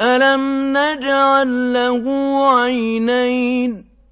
أَلَمْ نَجْعَل لَّهُ عَيْنَيْنِ